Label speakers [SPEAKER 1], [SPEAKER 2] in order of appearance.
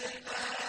[SPEAKER 1] إلى